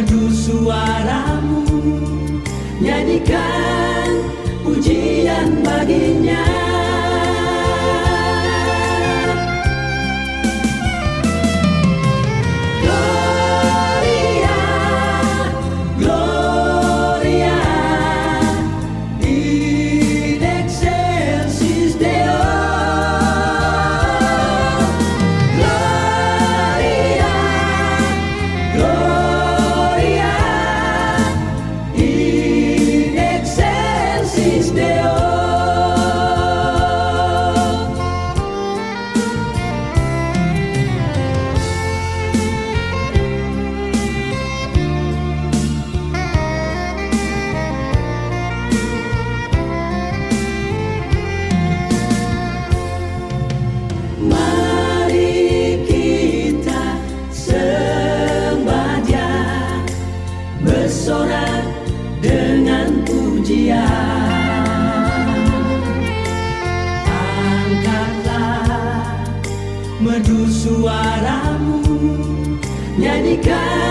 merdu suaramu. Nyanyikan pujian baginya suaramu, nyanyikan